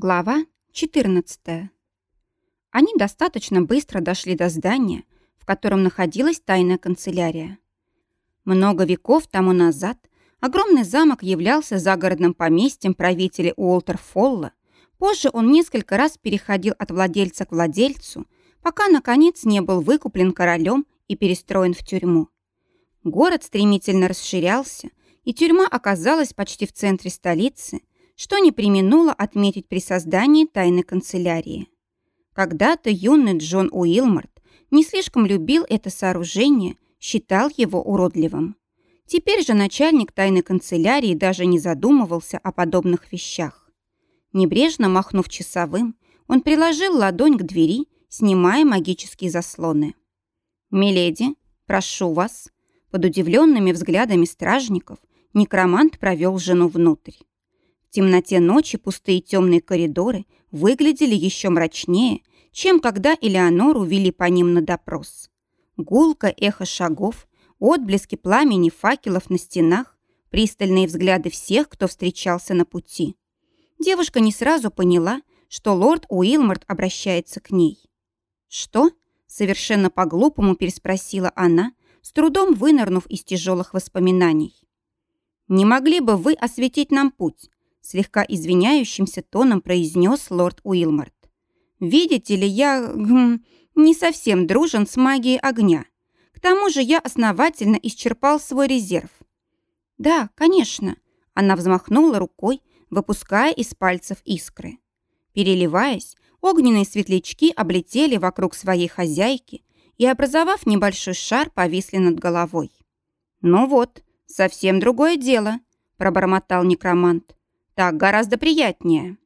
Глава 14. Они достаточно быстро дошли до здания, в котором находилась тайная канцелярия. Много веков тому назад огромный замок являлся загородным поместьем правителя Уолтер Фолла. Позже он несколько раз переходил от владельца к владельцу, пока, наконец, не был выкуплен королем и перестроен в тюрьму. Город стремительно расширялся, и тюрьма оказалась почти в центре столицы, что не применуло отметить при создании тайной канцелярии. Когда-то юный Джон Уилмарт не слишком любил это сооружение, считал его уродливым. Теперь же начальник тайной канцелярии даже не задумывался о подобных вещах. Небрежно махнув часовым, он приложил ладонь к двери, снимая магические заслоны. «Миледи, прошу вас». Под удивленными взглядами стражников некромант провел жену внутрь. Темноте ночи пустые темные коридоры выглядели еще мрачнее, чем когда Элеонору вели по ним на допрос. Гулка эхо шагов, отблески пламени факелов на стенах, пристальные взгляды всех, кто встречался на пути. Девушка не сразу поняла, что лорд Уилморт обращается к ней. «Что?» — совершенно по-глупому переспросила она, с трудом вынырнув из тяжелых воспоминаний. «Не могли бы вы осветить нам путь?» Слегка извиняющимся тоном произнес лорд Уилмарт. «Видите ли, я гм, не совсем дружен с магией огня. К тому же я основательно исчерпал свой резерв». «Да, конечно», — она взмахнула рукой, выпуская из пальцев искры. Переливаясь, огненные светлячки облетели вокруг своей хозяйки и, образовав небольшой шар, повисли над головой. «Ну вот, совсем другое дело», — пробормотал некромант. Так гораздо приятнее».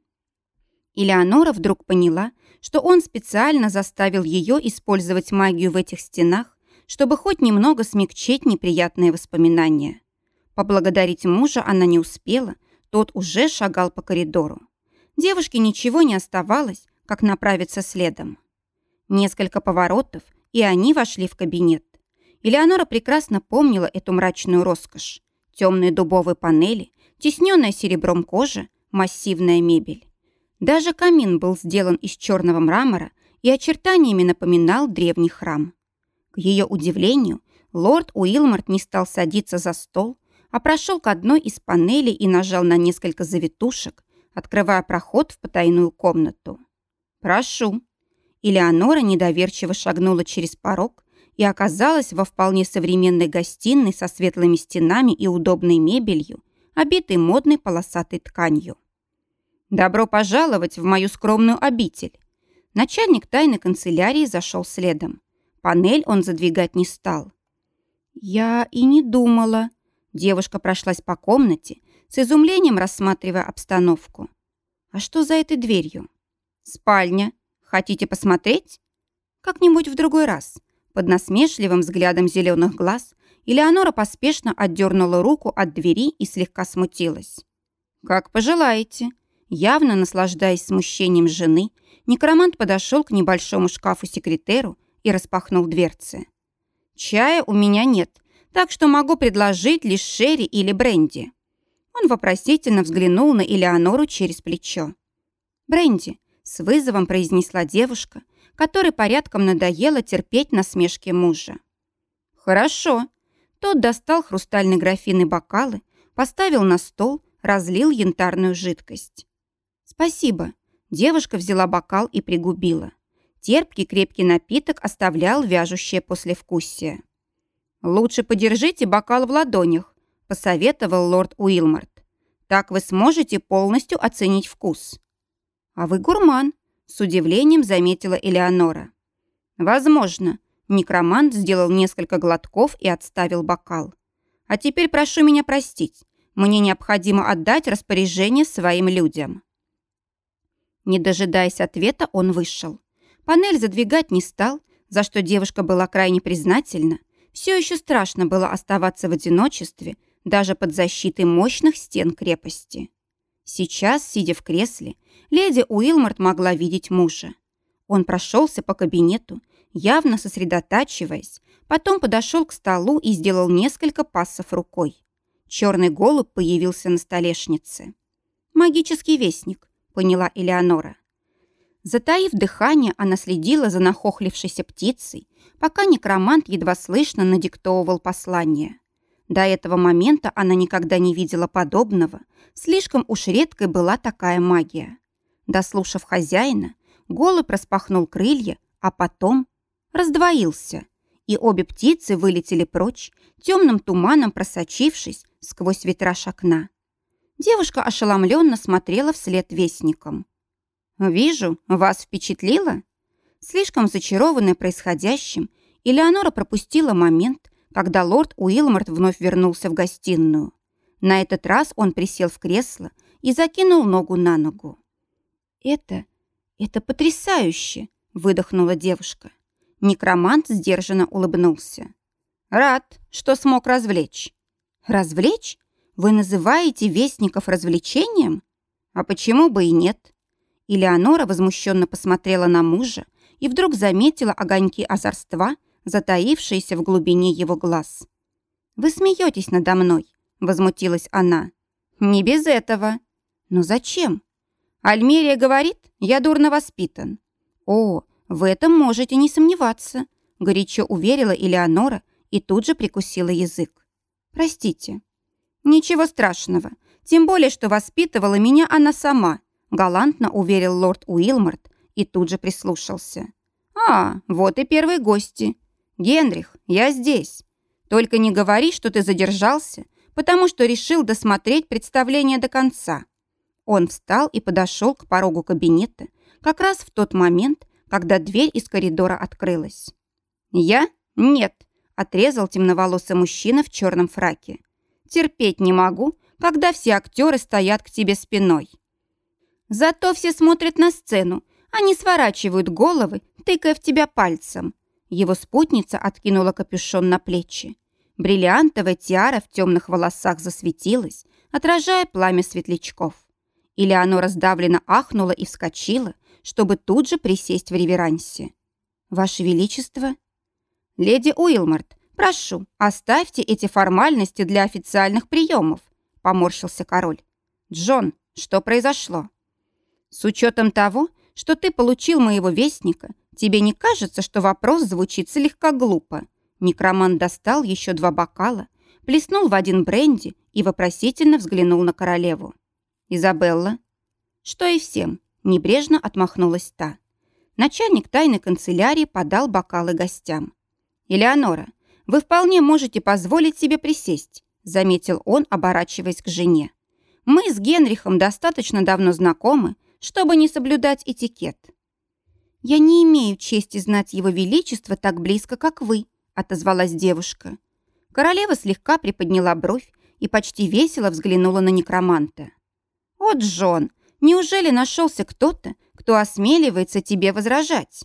Элеонора вдруг поняла, что он специально заставил ее использовать магию в этих стенах, чтобы хоть немного смягчить неприятные воспоминания. Поблагодарить мужа она не успела, тот уже шагал по коридору. Девушке ничего не оставалось, как направиться следом. Несколько поворотов, и они вошли в кабинет. Элеонора прекрасно помнила эту мрачную роскошь. Темные дубовые панели, Тесненная серебром кожа, массивная мебель. Даже камин был сделан из черного мрамора и очертаниями напоминал древний храм. К ее удивлению, лорд Уилмарт не стал садиться за стол, а прошел к одной из панелей и нажал на несколько завитушек, открывая проход в потайную комнату. «Прошу». Элеонора недоверчиво шагнула через порог и оказалась во вполне современной гостиной со светлыми стенами и удобной мебелью, обитый модной полосатой тканью. «Добро пожаловать в мою скромную обитель!» Начальник тайной канцелярии зашел следом. Панель он задвигать не стал. «Я и не думала». Девушка прошлась по комнате, с изумлением рассматривая обстановку. «А что за этой дверью?» «Спальня. Хотите посмотреть?» «Как-нибудь в другой раз». Под насмешливым взглядом зеленых глаз Элеонора поспешно отдернула руку от двери и слегка смутилась. «Как пожелаете». Явно наслаждаясь смущением жены, некромант подошел к небольшому шкафу-секретеру и распахнул дверцы. «Чая у меня нет, так что могу предложить лишь шерри или бренди». Он вопросительно взглянул на Элеонору через плечо. «Бренди», — с вызовом произнесла девушка, которой порядком надоело терпеть насмешки мужа. «Хорошо», тот достал хрустальный графин и бокалы, поставил на стол, разлил янтарную жидкость. «Спасибо». Девушка взяла бокал и пригубила. Терпкий крепкий напиток оставлял вяжущее послевкусие. «Лучше подержите бокал в ладонях», – посоветовал лорд Уилмарт. «Так вы сможете полностью оценить вкус». «А вы гурман», – с удивлением заметила Элеонора. «Возможно, Некромант сделал несколько глотков и отставил бокал. «А теперь прошу меня простить. Мне необходимо отдать распоряжение своим людям». Не дожидаясь ответа, он вышел. Панель задвигать не стал, за что девушка была крайне признательна. Все еще страшно было оставаться в одиночестве, даже под защитой мощных стен крепости. Сейчас, сидя в кресле, леди Уилморт могла видеть мужа. Он прошелся по кабинету, явно сосредотачиваясь, потом подошел к столу и сделал несколько пассов рукой. Черный голубь появился на столешнице. «Магический вестник», поняла Элеонора. Затаив дыхание, она следила за нахохлившейся птицей, пока некромант едва слышно надиктовывал послание. До этого момента она никогда не видела подобного, слишком уж редкой была такая магия. Дослушав хозяина, голубь распахнул крылья, а потом раздвоился, и обе птицы вылетели прочь, темным туманом просочившись сквозь витраж окна. Девушка ошеломленно смотрела вслед вестникам. «Вижу, вас впечатлило?» Слишком зачарованная происходящим, Элеонора пропустила момент, когда лорд Уилморт вновь вернулся в гостиную. На этот раз он присел в кресло и закинул ногу на ногу. «Это... это потрясающе!» — выдохнула девушка. Некромант сдержанно улыбнулся. «Рад, что смог развлечь». «Развлечь? Вы называете вестников развлечением? А почему бы и нет?» Элеонора возмущенно посмотрела на мужа и вдруг заметила огоньки озорства, затаившиеся в глубине его глаз. «Вы смеетесь надо мной», — возмутилась она. «Не без этого». «Но зачем?» «Альмерия говорит, я дурно воспитан». «О, в этом можете не сомневаться», — горячо уверила Элеонора и тут же прикусила язык. «Простите». «Ничего страшного, тем более, что воспитывала меня она сама», галантно уверил лорд Уилморт и тут же прислушался. «А, вот и первые гости. Генрих, я здесь. Только не говори, что ты задержался, потому что решил досмотреть представление до конца». Он встал и подошел к порогу кабинета как раз в тот момент, когда дверь из коридора открылась. «Я? Нет», — отрезал темноволосый мужчина в черном фраке. «Терпеть не могу, когда все актеры стоят к тебе спиной». Зато все смотрят на сцену, они сворачивают головы, тыкая в тебя пальцем. Его спутница откинула капюшон на плечи. Бриллиантовая тиара в темных волосах засветилась, отражая пламя светлячков. Элеонора сдавленно ахнула и вскочила, чтобы тут же присесть в реверансе. «Ваше Величество!» «Леди Уилмарт, прошу, оставьте эти формальности для официальных приемов», поморщился король. «Джон, что произошло?» С учетом того, что ты получил моего вестника, тебе не кажется, что вопрос звучит слегка глупо? Некроман достал еще два бокала, плеснул в один бренди и вопросительно взглянул на королеву. «Изабелла?» «Что и всем», — небрежно отмахнулась та. Начальник тайной канцелярии подал бокалы гостям. «Элеонора, вы вполне можете позволить себе присесть», — заметил он, оборачиваясь к жене. «Мы с Генрихом достаточно давно знакомы, чтобы не соблюдать этикет. «Я не имею чести знать его величество так близко, как вы», отозвалась девушка. Королева слегка приподняла бровь и почти весело взглянула на некроманта. «О, Джон, неужели нашелся кто-то, кто осмеливается тебе возражать?»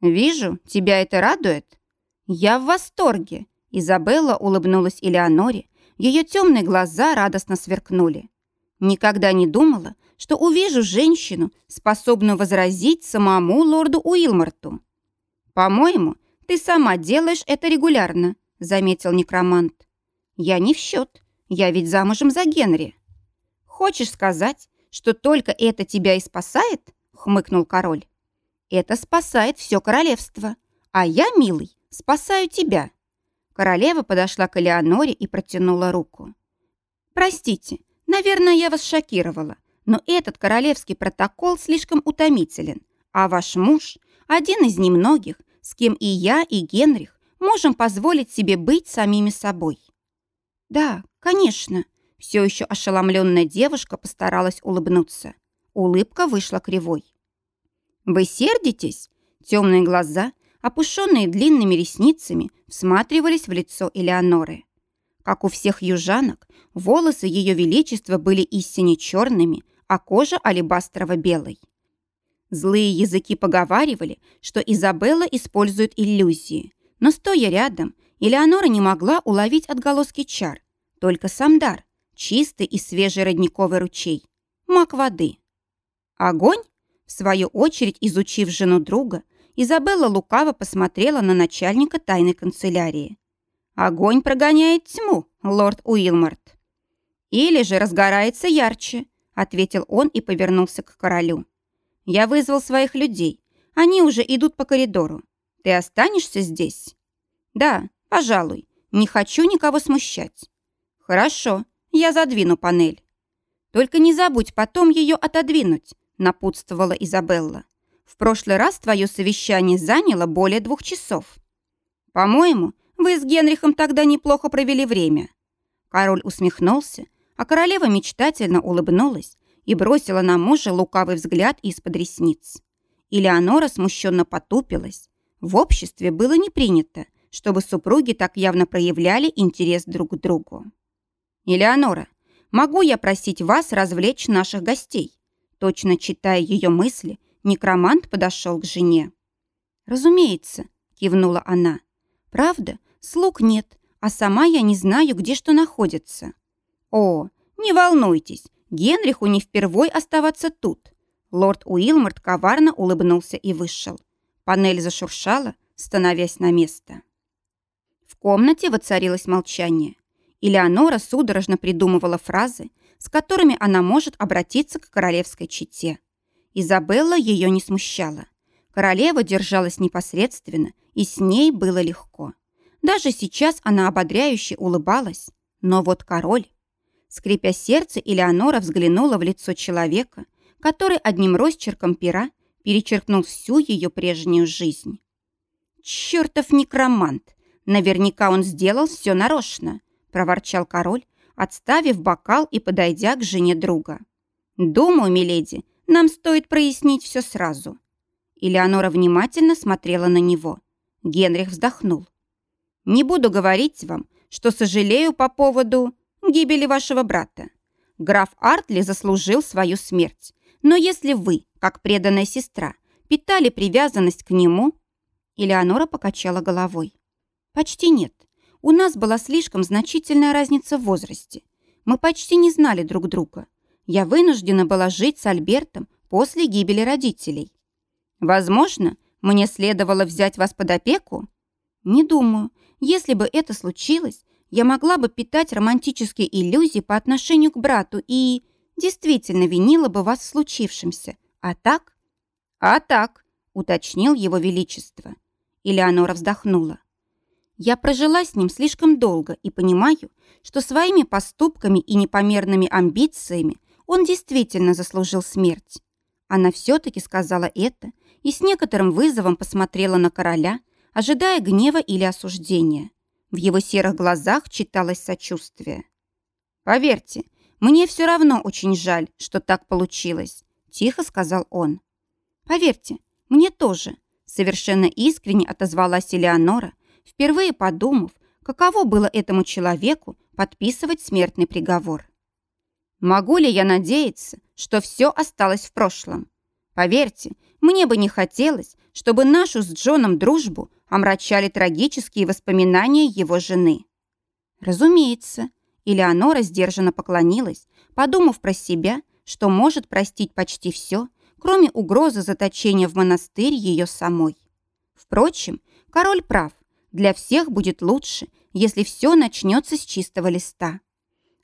«Вижу, тебя это радует». «Я в восторге», — Изабелла улыбнулась Элеоноре, ее темные глаза радостно сверкнули. «Никогда не думала, что увижу женщину, способную возразить самому лорду Уилморту. «По-моему, ты сама делаешь это регулярно», — заметил некромант. «Я не в счет. Я ведь замужем за Генри». «Хочешь сказать, что только это тебя и спасает?» — хмыкнул король. «Это спасает все королевство. А я, милый, спасаю тебя». Королева подошла к Элеоноре и протянула руку. «Простите, наверное, я вас шокировала, но этот королевский протокол слишком утомителен, а ваш муж – один из немногих, с кем и я, и Генрих можем позволить себе быть самими собой. Да, конечно, все еще ошеломленная девушка постаралась улыбнуться. Улыбка вышла кривой. Вы сердитесь? Темные глаза, опушенные длинными ресницами, всматривались в лицо Элеоноры. Как у всех южанок, волосы Ее Величества были истине черными, а кожа алебастрово-белой. Злые языки поговаривали, что Изабелла использует иллюзии, но, стоя рядом, Элеонора не могла уловить отголоски чар, только сам дар, чистый и свежий родниковый ручей, мак воды. Огонь? В свою очередь, изучив жену друга, Изабелла лукаво посмотрела на начальника тайной канцелярии. «Огонь прогоняет тьму, лорд Уилморт. Или же разгорается ярче, ответил он и повернулся к королю. «Я вызвал своих людей. Они уже идут по коридору. Ты останешься здесь?» «Да, пожалуй. Не хочу никого смущать». «Хорошо, я задвину панель». «Только не забудь потом ее отодвинуть», напутствовала Изабелла. «В прошлый раз твое совещание заняло более двух часов». «По-моему, вы с Генрихом тогда неплохо провели время». Король усмехнулся, а королева мечтательно улыбнулась и бросила на мужа лукавый взгляд из-под ресниц. Элеонора смущенно потупилась. В обществе было не принято, чтобы супруги так явно проявляли интерес друг к другу. «Элеонора, могу я просить вас развлечь наших гостей?» Точно читая ее мысли, некромант подошел к жене. «Разумеется», — кивнула она. «Правда, слуг нет, а сама я не знаю, где что находится». «О, не волнуйтесь, Генриху не впервой оставаться тут». Лорд Уилморт коварно улыбнулся и вышел. Панель зашуршала, становясь на место. В комнате воцарилось молчание. Элеонора судорожно придумывала фразы, с которыми она может обратиться к королевской чете. Изабелла ее не смущала. Королева держалась непосредственно, и с ней было легко. Даже сейчас она ободряюще улыбалась. Но вот король... Скрипя сердце, Элеонора взглянула в лицо человека, который одним росчерком пера перечеркнул всю ее прежнюю жизнь. «Чертов некромант! Наверняка он сделал все нарочно!» – проворчал король, отставив бокал и подойдя к жене друга. «Думаю, миледи, нам стоит прояснить все сразу». Элеонора внимательно смотрела на него. Генрих вздохнул. «Не буду говорить вам, что сожалею по поводу гибели вашего брата. Граф Артли заслужил свою смерть. Но если вы, как преданная сестра, питали привязанность к нему...» Элеонора покачала головой. «Почти нет. У нас была слишком значительная разница в возрасте. Мы почти не знали друг друга. Я вынуждена была жить с Альбертом после гибели родителей. Возможно, мне следовало взять вас под опеку? Не думаю. Если бы это случилось, я могла бы питать романтические иллюзии по отношению к брату и действительно винила бы вас в случившемся. А так? А так, уточнил его величество. Элеонора вздохнула. Я прожила с ним слишком долго и понимаю, что своими поступками и непомерными амбициями он действительно заслужил смерть. Она все-таки сказала это и с некоторым вызовом посмотрела на короля, ожидая гнева или осуждения. В его серых глазах читалось сочувствие. «Поверьте, мне все равно очень жаль, что так получилось», – тихо сказал он. «Поверьте, мне тоже», – совершенно искренне отозвалась Элеонора, впервые подумав, каково было этому человеку подписывать смертный приговор. «Могу ли я надеяться, что все осталось в прошлом? Поверьте, мне бы не хотелось, чтобы нашу с Джоном дружбу омрачали трагические воспоминания его жены. Разумеется, Элеонора сдержанно поклонилась, подумав про себя, что может простить почти все, кроме угрозы заточения в монастырь ее самой. Впрочем, король прав, для всех будет лучше, если все начнется с чистого листа.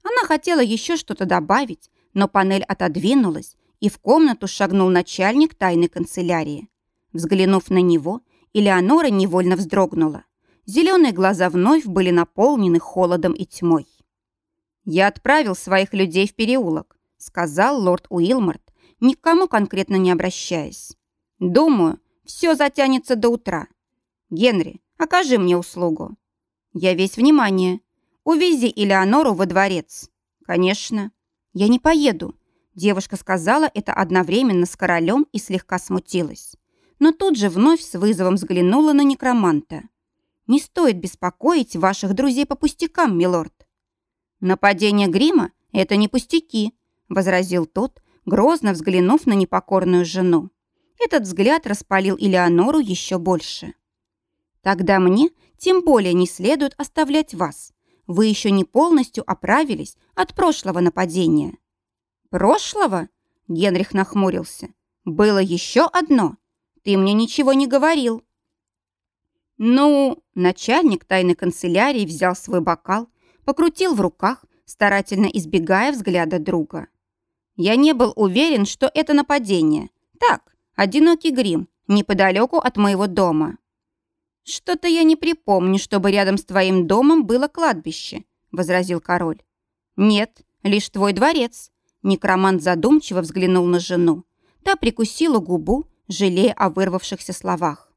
Она хотела еще что-то добавить, но панель отодвинулась, и в комнату шагнул начальник тайной канцелярии. Взглянув на него, Элеонора невольно вздрогнула. Зеленые глаза вновь были наполнены холодом и тьмой. «Я отправил своих людей в переулок», — сказал лорд Уилморт, никому конкретно не обращаясь. «Думаю, все затянется до утра. Генри, окажи мне услугу». «Я весь внимание. Увези Элеонору во дворец». «Конечно». «Я не поеду». Девушка сказала это одновременно с королем и слегка смутилась но тут же вновь с вызовом взглянула на некроманта. «Не стоит беспокоить ваших друзей по пустякам, милорд». «Нападение грима — это не пустяки», — возразил тот, грозно взглянув на непокорную жену. Этот взгляд распалил Элеонору еще больше. «Тогда мне тем более не следует оставлять вас. Вы еще не полностью оправились от прошлого нападения». «Прошлого?» — Генрих нахмурился. «Было еще одно. Ты мне ничего не говорил». «Ну...» Начальник тайной канцелярии взял свой бокал, покрутил в руках, старательно избегая взгляда друга. Я не был уверен, что это нападение. Так, одинокий грим, неподалеку от моего дома. «Что-то я не припомню, чтобы рядом с твоим домом было кладбище», — возразил король. «Нет, лишь твой дворец». Некромант задумчиво взглянул на жену. Та прикусила губу, жалея о вырвавшихся словах.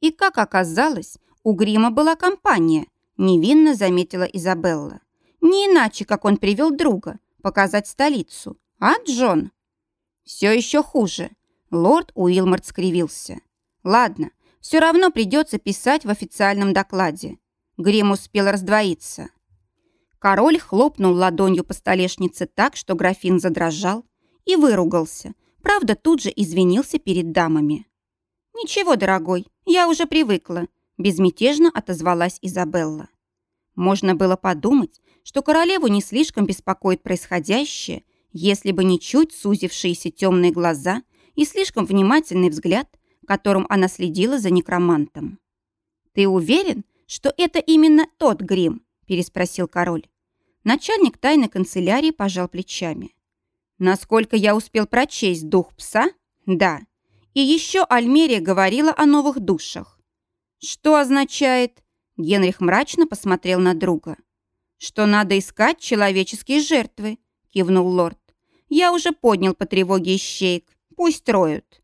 И, как оказалось, у Грима была компания, невинно заметила Изабелла. Не иначе, как он привел друга, показать столицу. А, Джон? Все еще хуже. Лорд Уилморт скривился. Ладно, все равно придется писать в официальном докладе. Грим успел раздвоиться. Король хлопнул ладонью по столешнице так, что графин задрожал, и выругался. Правда, тут же извинился перед дамами. «Ничего, дорогой, я уже привыкла», – безмятежно отозвалась Изабелла. Можно было подумать, что королеву не слишком беспокоит происходящее, если бы не чуть сузившиеся темные глаза и слишком внимательный взгляд, которым она следила за некромантом. «Ты уверен, что это именно тот грим?» – переспросил король. Начальник тайной канцелярии пожал плечами. «Насколько я успел прочесть дух пса? Да. И еще Альмерия говорила о новых душах. Что означает...» Генрих мрачно посмотрел на друга. «Что надо искать человеческие жертвы», — кивнул лорд. «Я уже поднял по тревоге ищеек. Пусть роют».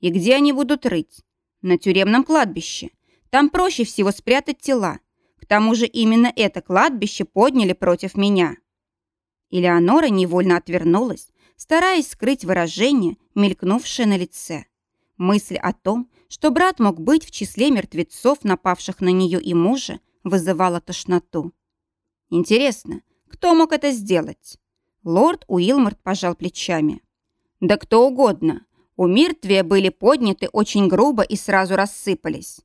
«И где они будут рыть?» «На тюремном кладбище. Там проще всего спрятать тела. К тому же именно это кладбище подняли против меня». Элеонора невольно отвернулась, стараясь скрыть выражение, мелькнувшее на лице. Мысль о том, что брат мог быть в числе мертвецов, напавших на нее и мужа, вызывала тошноту. Интересно, кто мог это сделать? Лорд Уилморт пожал плечами. Да кто угодно. У мертвия были подняты очень грубо и сразу рассыпались.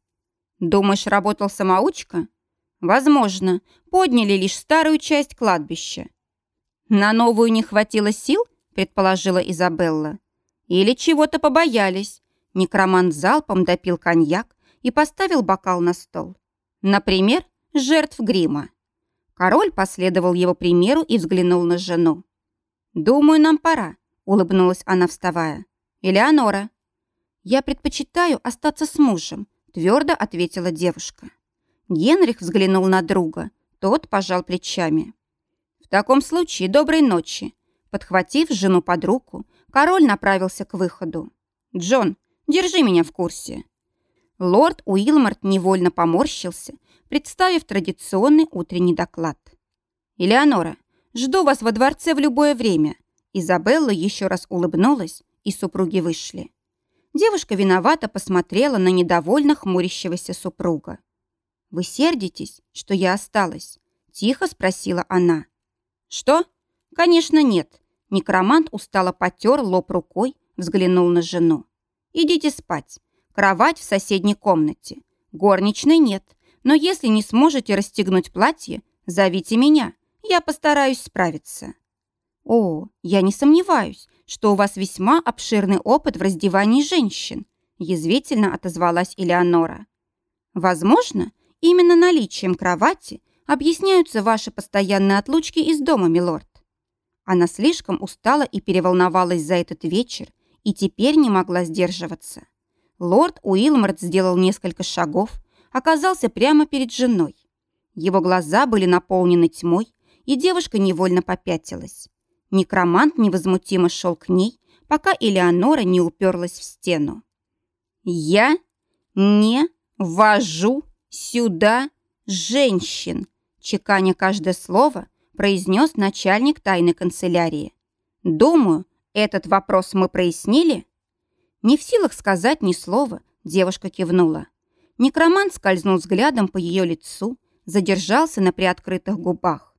Думаешь, работал самоучка? Возможно, подняли лишь старую часть кладбища. На новую не хватило сил, предположила Изабелла. Или чего-то побоялись, Некромант залпом допил коньяк и поставил бокал на стол. Например, жертв грима. Король последовал его примеру и взглянул на жену. «Думаю, нам пора», — улыбнулась она, вставая. «Элеонора». «Я предпочитаю остаться с мужем», — твердо ответила девушка. Генрих взглянул на друга. Тот пожал плечами. «В таком случае доброй ночи». Подхватив жену под руку, король направился к выходу. «Джон, Держи меня в курсе». Лорд Уилмарт невольно поморщился, представив традиционный утренний доклад. «Элеонора, жду вас во дворце в любое время». Изабелла еще раз улыбнулась, и супруги вышли. Девушка виновато посмотрела на недовольно хмурящегося супруга. «Вы сердитесь, что я осталась?» – тихо спросила она. «Что? Конечно, нет». Некромант устало потер лоб рукой, взглянул на жену. Идите спать. Кровать в соседней комнате. Горничной нет. Но если не сможете расстегнуть платье, зовите меня. Я постараюсь справиться. О, я не сомневаюсь, что у вас весьма обширный опыт в раздевании женщин, язвительно отозвалась Элеонора. Возможно, именно наличием кровати объясняются ваши постоянные отлучки из дома, милорд. Она слишком устала и переволновалась за этот вечер, и теперь не могла сдерживаться. Лорд Уилморт сделал несколько шагов, оказался прямо перед женой. Его глаза были наполнены тьмой, и девушка невольно попятилась. Некромант невозмутимо шел к ней, пока Элеонора не уперлась в стену. «Я не вожу сюда женщин», чеканя каждое слово, произнес начальник тайной канцелярии. «Думаю, этот вопрос мы прояснили?» Не в силах сказать ни слова, девушка кивнула. Некромант скользнул взглядом по ее лицу, задержался на приоткрытых губах.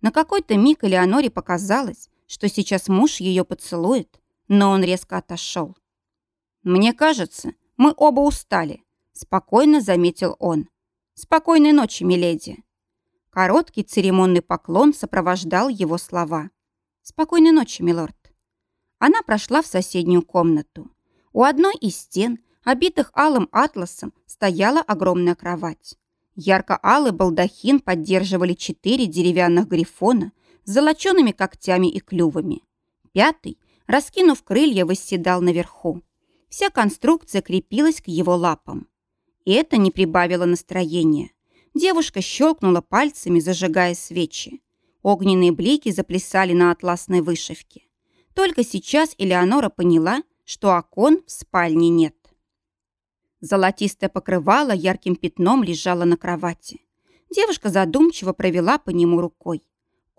На какой-то миг Элеоноре показалось, что сейчас муж ее поцелует, но он резко отошел. «Мне кажется, мы оба устали», — спокойно заметил он. «Спокойной ночи, миледи». Короткий церемонный поклон сопровождал его слова. «Спокойной ночи, милорд». Она прошла в соседнюю комнату. У одной из стен, обитых алым атласом, стояла огромная кровать. Ярко-алый балдахин поддерживали четыре деревянных грифона золочеными когтями и клювами. Пятый, раскинув крылья, восседал наверху. Вся конструкция крепилась к его лапам. И это не прибавило настроения. Девушка щелкнула пальцами, зажигая свечи. Огненные блики заплясали на атласной вышивке. Только сейчас Элеонора поняла, что окон в спальне нет. Золотистое покрывало ярким пятном лежало на кровати. Девушка задумчиво провела по нему рукой.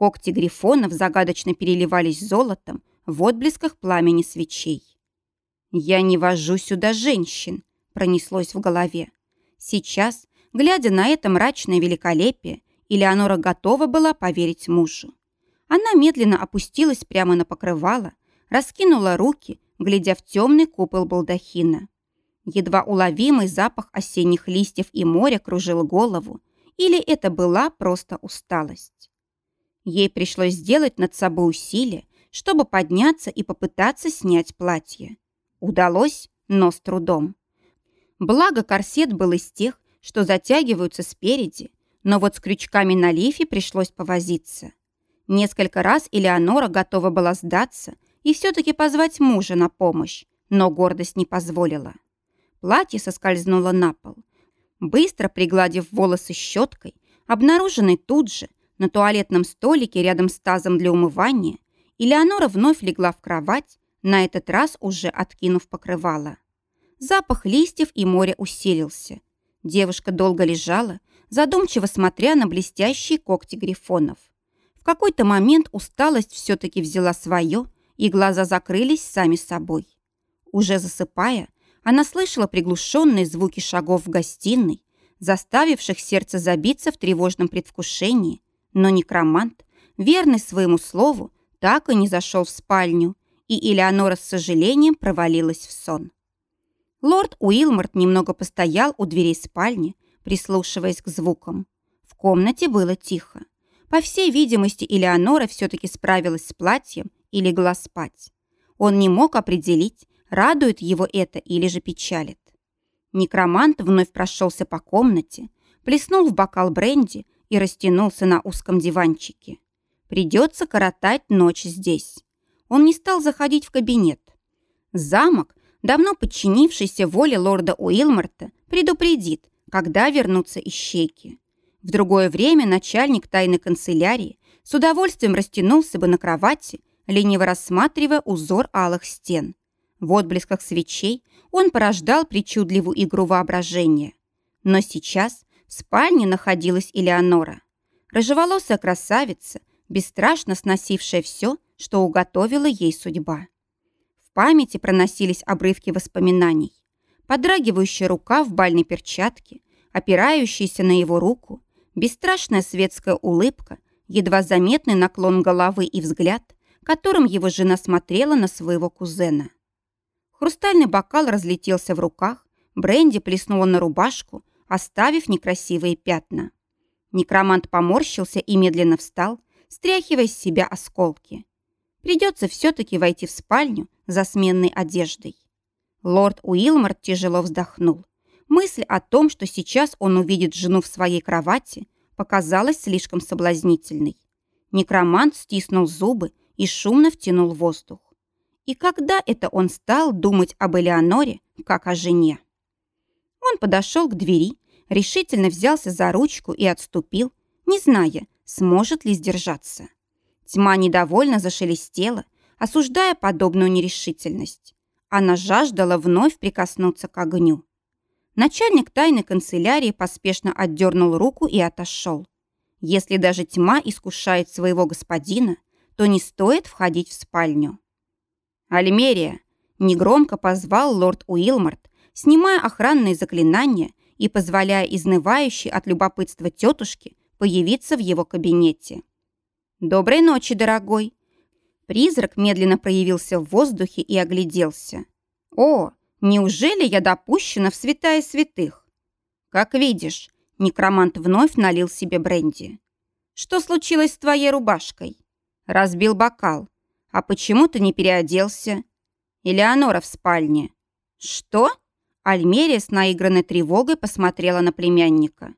Когти грифонов загадочно переливались золотом в отблесках пламени свечей. «Я не вожу сюда женщин», — пронеслось в голове. Сейчас, глядя на это мрачное великолепие, Элеонора готова была поверить мужу. Она медленно опустилась прямо на покрывало, раскинула руки, глядя в темный купол балдахина. Едва уловимый запах осенних листьев и моря кружил голову, или это была просто усталость. Ей пришлось сделать над собой усилие, чтобы подняться и попытаться снять платье. Удалось, но с трудом. Благо корсет был из тех, что затягиваются спереди, но вот с крючками на лифе пришлось повозиться. Несколько раз Элеонора готова была сдаться и все-таки позвать мужа на помощь, но гордость не позволила. Платье соскользнуло на пол. Быстро пригладив волосы щеткой, обнаруженной тут же, на туалетном столике рядом с тазом для умывания, Элеонора вновь легла в кровать, на этот раз уже откинув покрывало. Запах листьев и моря усилился. Девушка долго лежала, задумчиво смотря на блестящие когти грифонов. В какой-то момент усталость все-таки взяла свое, и глаза закрылись сами собой. Уже засыпая, она слышала приглушенные звуки шагов в гостиной, заставивших сердце забиться в тревожном предвкушении, но некромант, верный своему слову, так и не зашел в спальню, и Элеонора с сожалением провалилась в сон. Лорд Уилморт немного постоял у дверей спальни, прислушиваясь к звукам. В комнате было тихо. По всей видимости, Элеонора все-таки справилась с платьем и легла спать. Он не мог определить, Радует его это или же печалит? Некромант вновь прошелся по комнате, плеснул в бокал бренди и растянулся на узком диванчике. Придется коротать ночь здесь. Он не стал заходить в кабинет. Замок, давно подчинившийся воле лорда Уилморта, предупредит, когда вернутся ищейки. В другое время начальник тайной канцелярии с удовольствием растянулся бы на кровати, лениво рассматривая узор алых стен. В отблесках свечей он порождал причудливую игру воображения. Но сейчас в спальне находилась Элеонора. Рыжеволосая красавица, бесстрашно сносившая все, что уготовила ей судьба. В памяти проносились обрывки воспоминаний. Подрагивающая рука в бальной перчатке, опирающаяся на его руку, бесстрашная светская улыбка, едва заметный наклон головы и взгляд, которым его жена смотрела на своего кузена. Хрустальный бокал разлетелся в руках, бренди плеснула на рубашку, оставив некрасивые пятна. Некромант поморщился и медленно встал, стряхивая с себя осколки. Придется все-таки войти в спальню за сменной одеждой. Лорд Уилморт тяжело вздохнул. Мысль о том, что сейчас он увидит жену в своей кровати, показалась слишком соблазнительной. Некромант стиснул зубы и шумно втянул воздух. И когда это он стал думать об Элеоноре, как о жене? Он подошел к двери, решительно взялся за ручку и отступил, не зная, сможет ли сдержаться. Тьма недовольно зашелестела, осуждая подобную нерешительность. Она жаждала вновь прикоснуться к огню. Начальник тайной канцелярии поспешно отдернул руку и отошел. Если даже тьма искушает своего господина, то не стоит входить в спальню. «Альмерия!» – негромко позвал лорд Уилморт, снимая охранные заклинания и позволяя изнывающей от любопытства тетушке появиться в его кабинете. «Доброй ночи, дорогой!» Призрак медленно проявился в воздухе и огляделся. «О, неужели я допущена в святая святых?» «Как видишь», некромант вновь налил себе бренди. «Что случилось с твоей рубашкой?» Разбил бокал. «А почему ты не переоделся?» «Элеонора в спальне». «Что?» Альмерия с наигранной тревогой посмотрела на племянника.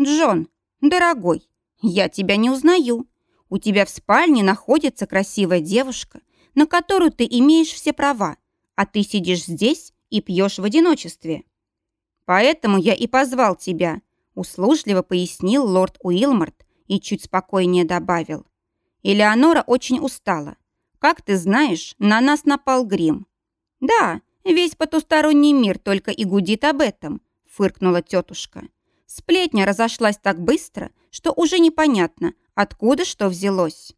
«Джон, дорогой, я тебя не узнаю. У тебя в спальне находится красивая девушка, на которую ты имеешь все права, а ты сидишь здесь и пьешь в одиночестве. Поэтому я и позвал тебя, услужливо пояснил лорд Уилморт и чуть спокойнее добавил. Элеонора очень устала. Как ты знаешь, на нас напал грим. Да, весь потусторонний мир только и гудит об этом, фыркнула тетушка. Сплетня разошлась так быстро, что уже непонятно, откуда что взялось.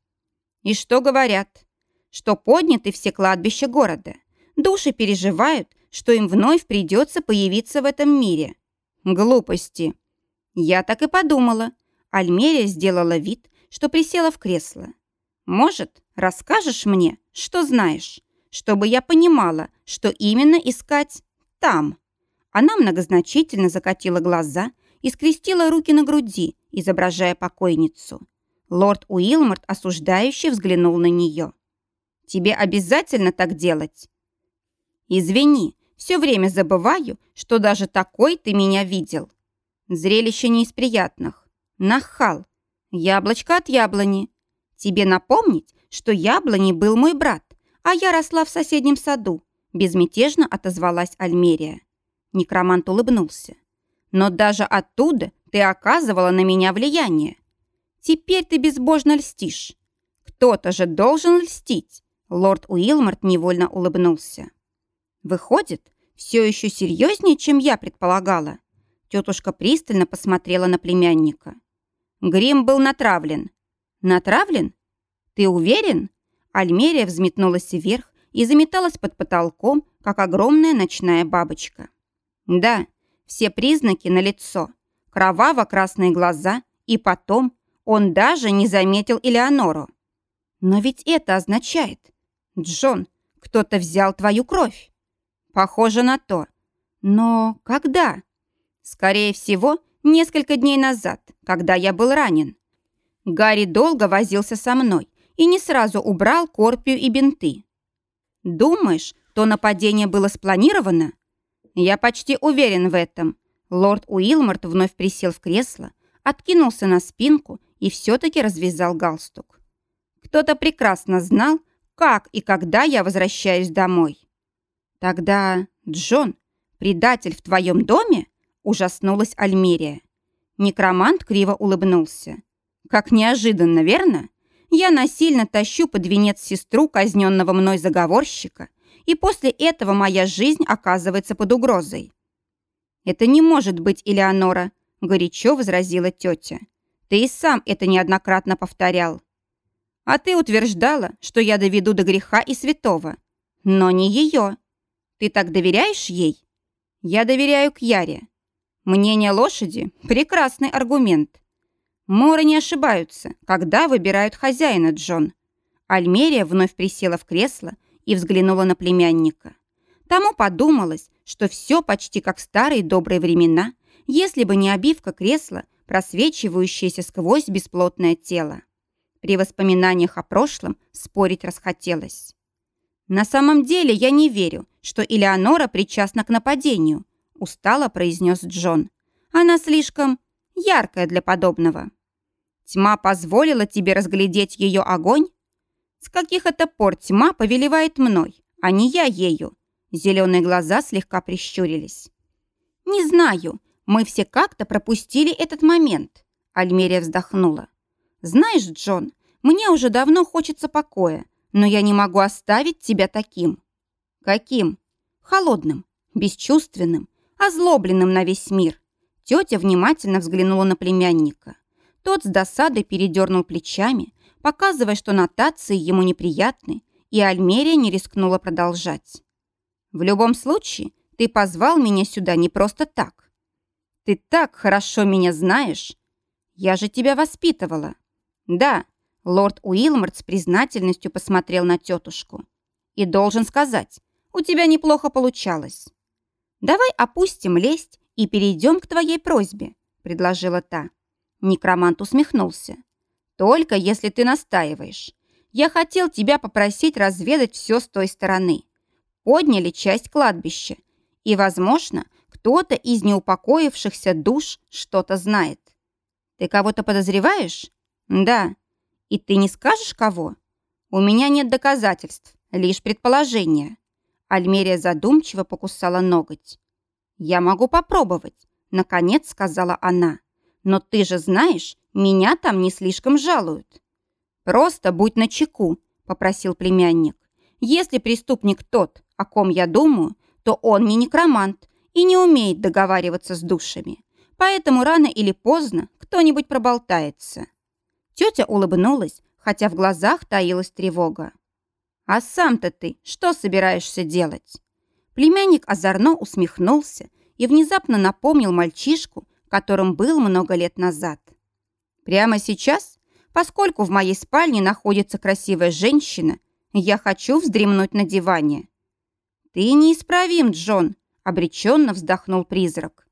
И что говорят? Что подняты все кладбища города. Души переживают, что им вновь придется появиться в этом мире. Глупости. Я так и подумала. Альмерия сделала вид, что присела в кресло. Может, расскажешь мне, что знаешь, чтобы я понимала, что именно искать там? Она многозначительно закатила глаза и скрестила руки на груди, изображая покойницу. Лорд Уилморт осуждающе взглянул на нее. «Тебе обязательно так делать?» «Извини, все время забываю, что даже такой ты меня видел. Зрелище не из приятных. Нахал. Яблочко от яблони. Тебе напомнить, что яблони был мой брат, а я росла в соседнем саду», безмятежно отозвалась Альмерия. Некромант улыбнулся. Но даже оттуда ты оказывала на меня влияние. Теперь ты безбожно льстишь. Кто-то же должен льстить. Лорд Уилморт невольно улыбнулся. Выходит, все еще серьезнее, чем я предполагала. Тетушка пристально посмотрела на племянника. Грим был натравлен. Натравлен? Ты уверен? Альмерия взметнулась вверх и заметалась под потолком, как огромная ночная бабочка. Да, все признаки налицо. Кроваво-красные глаза, и потом он даже не заметил Элеонору. Но ведь это означает, Джон, кто-то взял твою кровь. Похоже на то. Но когда? Скорее всего, несколько дней назад, когда я был ранен. Гарри долго возился со мной и не сразу убрал корпию и бинты. Думаешь, то нападение было спланировано? «Я почти уверен в этом». Лорд Уилморт вновь присел в кресло, откинулся на спинку и все-таки развязал галстук. Кто-то прекрасно знал, как и когда я возвращаюсь домой. Тогда, Джон, предатель в твоем доме? Ужаснулась Альмерия. Некромант криво улыбнулся. Как неожиданно, верно? Я насильно тащу под венец сестру казненного мной заговорщика, и после этого моя жизнь оказывается под угрозой. «Это не может быть Элеонора», — горячо возразила тетя. «Ты и сам это неоднократно повторял. А ты утверждала, что я доведу до греха и святого. Но не ее. Ты так доверяешь ей? Я доверяю Кьяре. Мнение лошади – прекрасный аргумент. Моры не ошибаются, когда выбирают хозяина, Джон. Альмерия вновь присела в кресло и взглянула на племянника. Тому подумалось, что все почти как в старые добрые времена, если бы не обивка кресла, просвечивающаяся сквозь бесплотное тело. При воспоминаниях о прошлом спорить расхотелось. «На самом деле я не верю, что Элеонора причастна к нападению», устало произнес Джон. «Она слишком яркая для подобного». «Тьма позволила тебе разглядеть ее огонь?» С каких это пор тьма повелевает мной, а не я ею? Зеленые глаза слегка прищурились. Не знаю, мы все как-то пропустили этот момент. Альмерия вздохнула. Знаешь, Джон, мне уже давно хочется покоя, но я не могу оставить тебя таким. Каким? Холодным, бесчувственным, озлобленным на весь мир. Тетя внимательно взглянула на племянника. Тот с досадой передернул плечами, показывая, что нотации ему неприятны, и Альмерия не рискнула продолжать. «В любом случае, ты позвал меня сюда не просто так. Ты так хорошо меня знаешь. Я же тебя воспитывала». «Да», — лорд Уилморт с признательностью посмотрел на тетушку. «И должен сказать, у тебя неплохо получалось». «Давай опустим лесть и перейдем к твоей просьбе», — предложила та. Некромант усмехнулся. Только если ты настаиваешь. Я хотел тебя попросить разведать все с той стороны. Подняли часть кладбища. И, возможно, кто-то из неупокоившихся душ что-то знает. Ты кого-то подозреваешь? Да. И ты не скажешь, кого? У меня нет доказательств, Лишь предположение. Альмерия задумчиво покусала ноготь. «Я могу попробовать», — наконец сказала она. «Но ты же знаешь, меня там не слишком жалуют». «Просто будь начеку», — попросил племянник. «Если преступник тот, о ком я думаю, то он не некромант и не умеет договариваться с душами. Поэтому рано или поздно кто-нибудь проболтается». Тетя улыбнулась, хотя в глазах таилась тревога. «А сам-то ты что собираешься делать?» Племянник озорно усмехнулся и внезапно напомнил мальчишку, которым был много лет назад. «Прямо сейчас, поскольку в моей спальне находится красивая женщина, я хочу вздремнуть на диване». «Ты неисправим, Джон», — обреченно вздохнул призрак.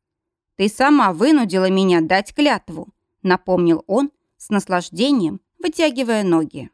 «Ты сама вынудила меня дать клятву», — напомнил он с наслаждением, вытягивая ноги.